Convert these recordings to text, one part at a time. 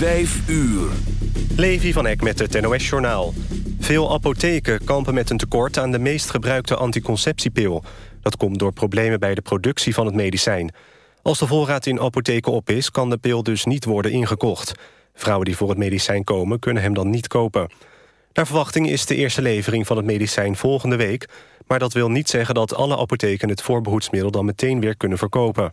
5 uur. Levi van Eck met het NOS-journaal. Veel apotheken kampen met een tekort aan de meest gebruikte anticonceptiepil. Dat komt door problemen bij de productie van het medicijn. Als de voorraad in apotheken op is, kan de pil dus niet worden ingekocht. Vrouwen die voor het medicijn komen, kunnen hem dan niet kopen. Naar verwachting is de eerste levering van het medicijn volgende week... maar dat wil niet zeggen dat alle apotheken het voorbehoedsmiddel... dan meteen weer kunnen verkopen.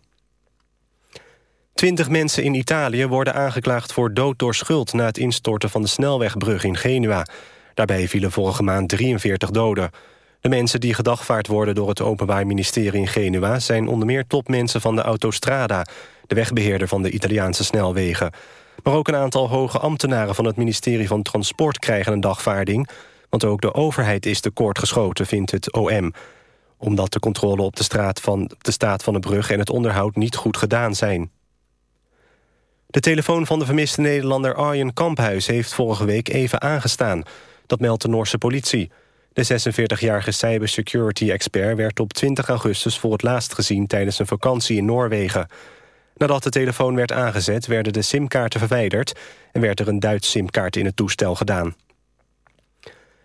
Twintig mensen in Italië worden aangeklaagd voor dood door schuld... na het instorten van de snelwegbrug in Genua. Daarbij vielen vorige maand 43 doden. De mensen die gedagvaard worden door het Openbaar Ministerie in Genua... zijn onder meer topmensen van de Autostrada... de wegbeheerder van de Italiaanse snelwegen. Maar ook een aantal hoge ambtenaren van het ministerie van Transport... krijgen een dagvaarding, want ook de overheid is tekort geschoten, vindt het OM omdat de controle op de, straat van, de staat van de brug en het onderhoud niet goed gedaan zijn. De telefoon van de vermiste Nederlander Arjen Kamphuis... heeft vorige week even aangestaan. Dat meldt de Noorse politie. De 46-jarige cybersecurity-expert werd op 20 augustus... voor het laatst gezien tijdens een vakantie in Noorwegen. Nadat de telefoon werd aangezet, werden de simkaarten verwijderd... en werd er een Duits simkaart in het toestel gedaan.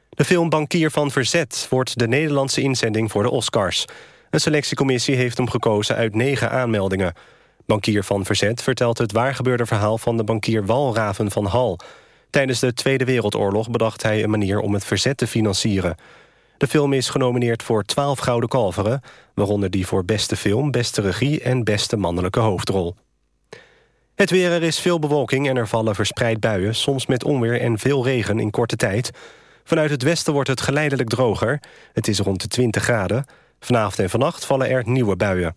De film Bankier van Verzet wordt de Nederlandse inzending voor de Oscars. Een selectiecommissie heeft hem gekozen uit negen aanmeldingen... Bankier van Verzet vertelt het waargebeurde verhaal... van de bankier Walraven van Hal. Tijdens de Tweede Wereldoorlog bedacht hij een manier om het verzet te financieren. De film is genomineerd voor 12 Gouden Kalveren... waaronder die voor beste film, beste regie en beste mannelijke hoofdrol. Het weer, er is veel bewolking en er vallen verspreid buien... soms met onweer en veel regen in korte tijd. Vanuit het westen wordt het geleidelijk droger. Het is rond de 20 graden. Vanavond en vannacht vallen er nieuwe buien.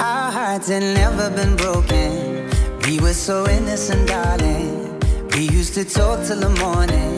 Our hearts had never been broken. We were so innocent, darling. We used to talk till the morning,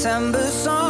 September song,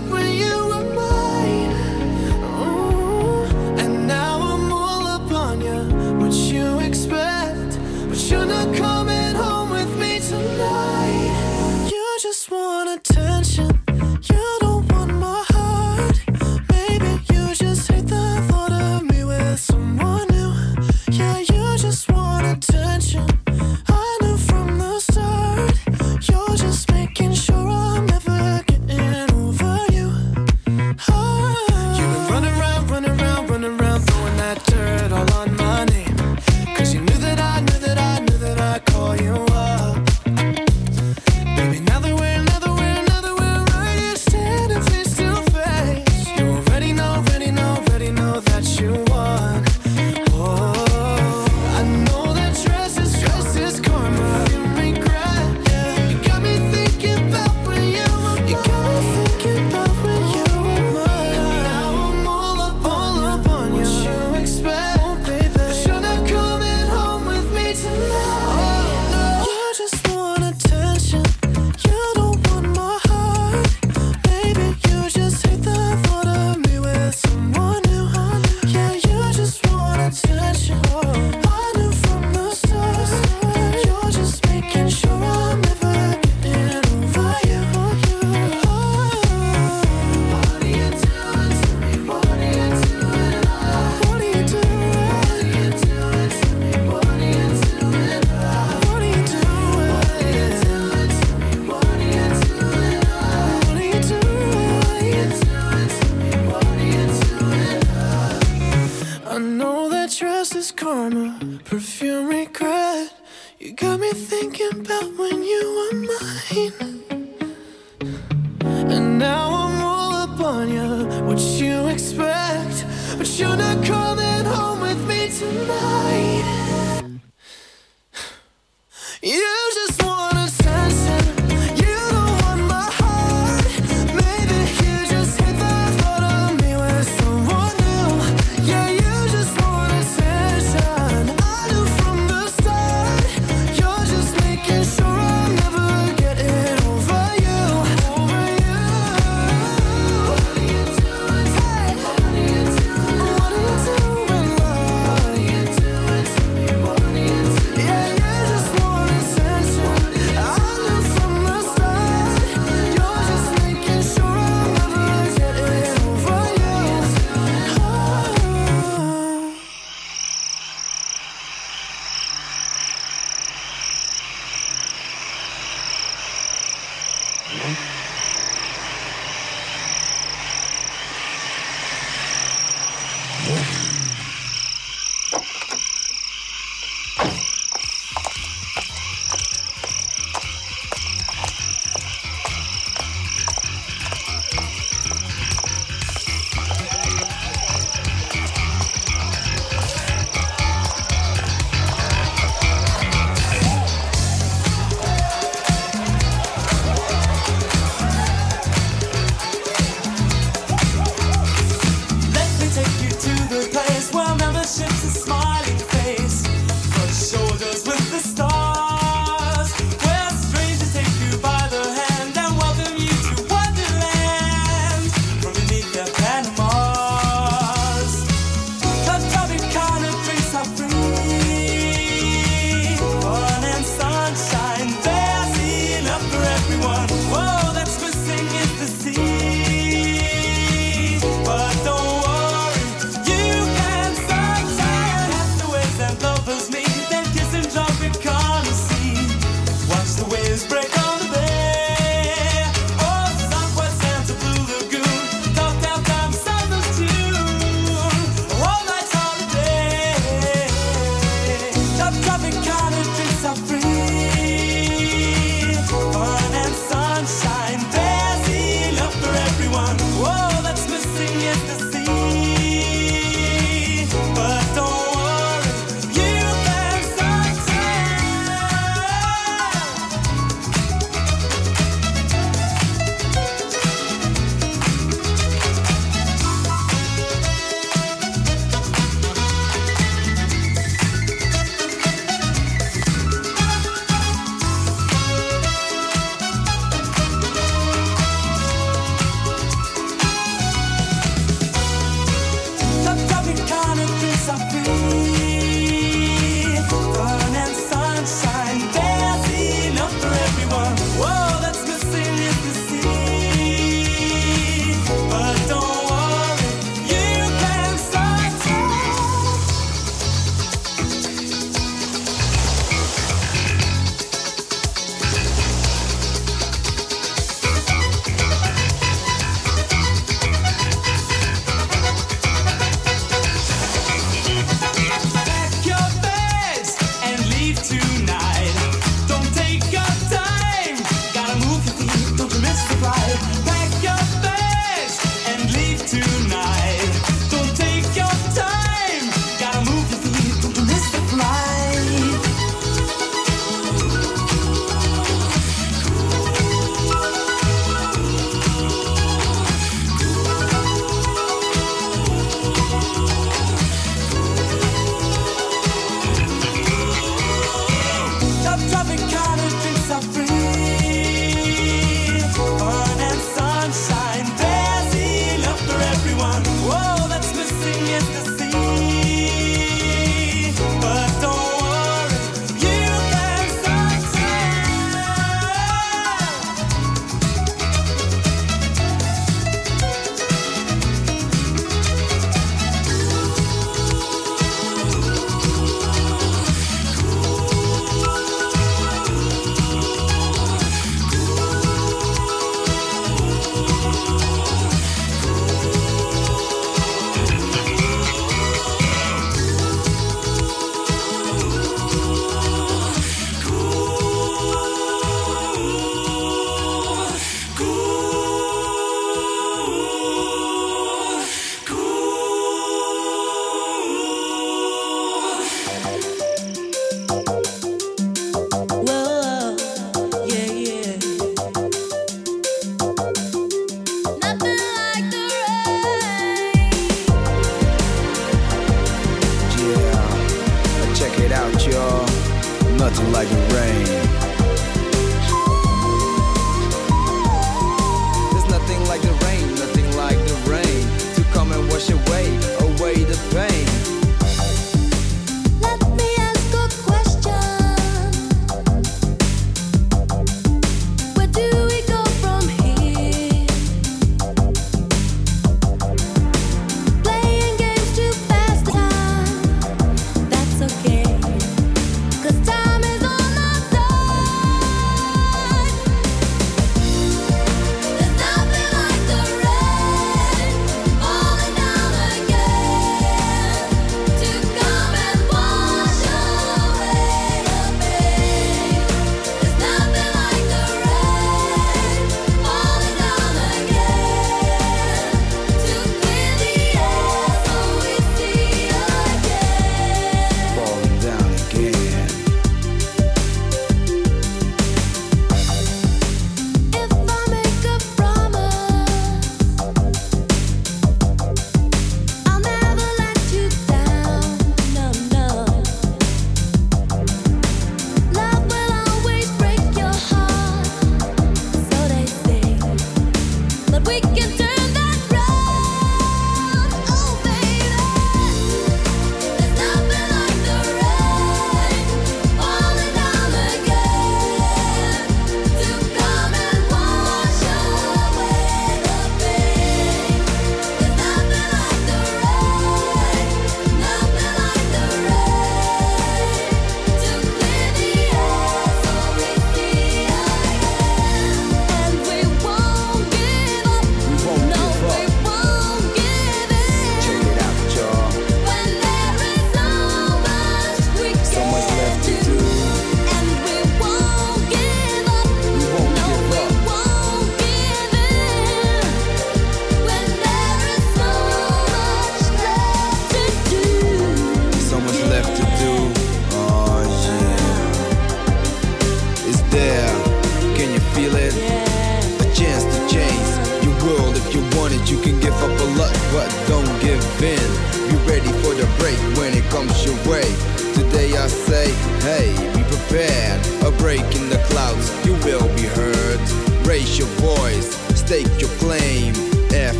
just want attention.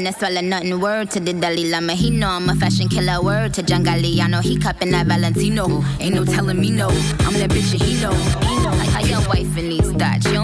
No swallow nothing. Word to the Dalai Lama, he know I'm a fashion killer. Word to John Galliano, he cupping that Valentino. Ain't no telling me no, I'm that bitch and he know. Know. How your wife in these thoughts, you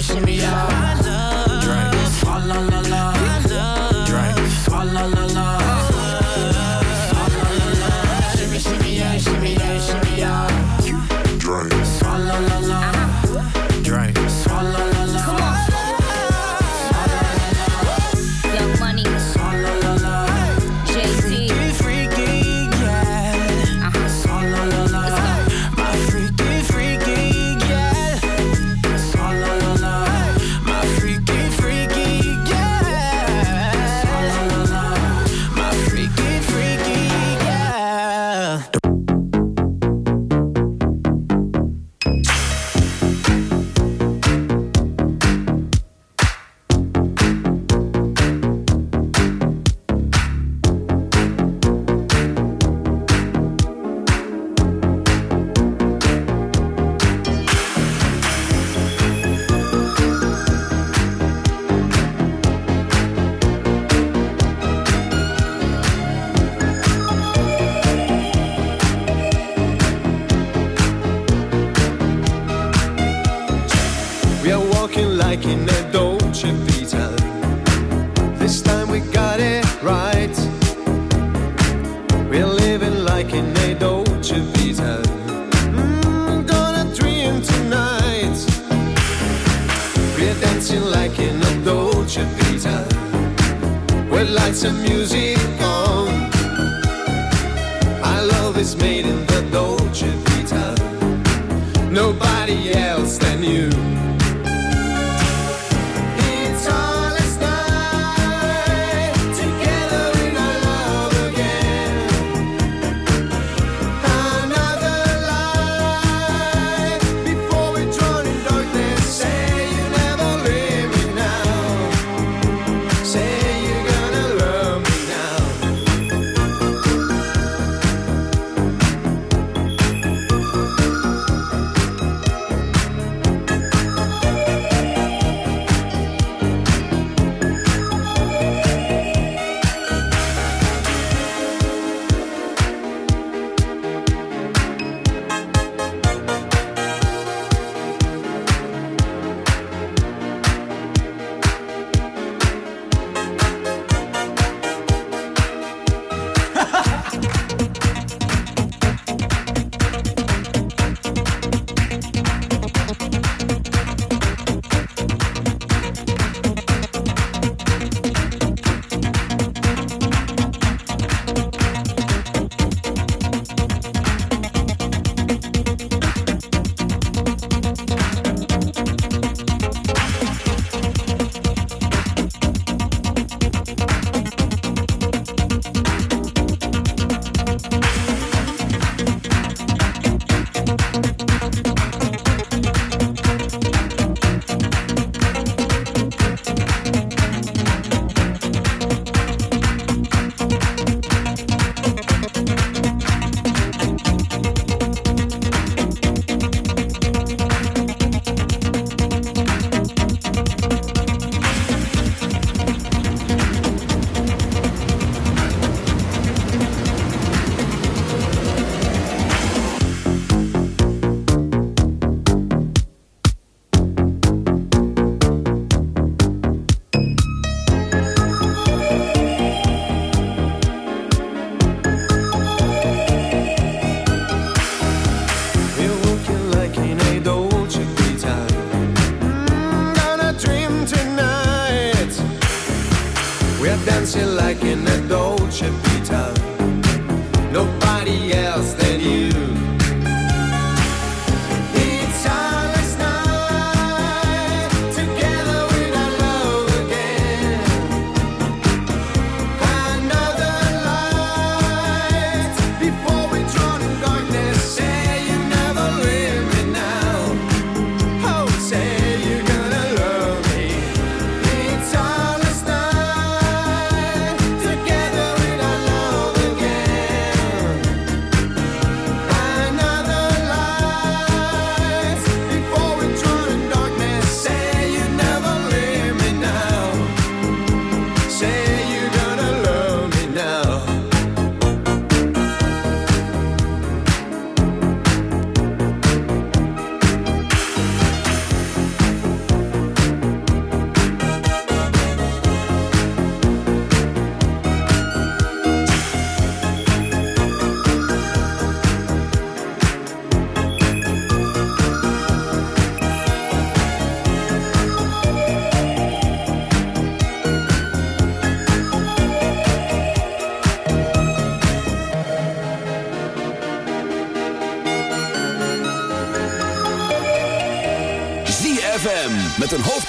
shimmy, y'all. Like in a Dolce Vita. This time we got it right. We're living like in a Dolce Vita. Mm, gonna dream tonight. We're dancing like in a Dolce Vita. With lights and music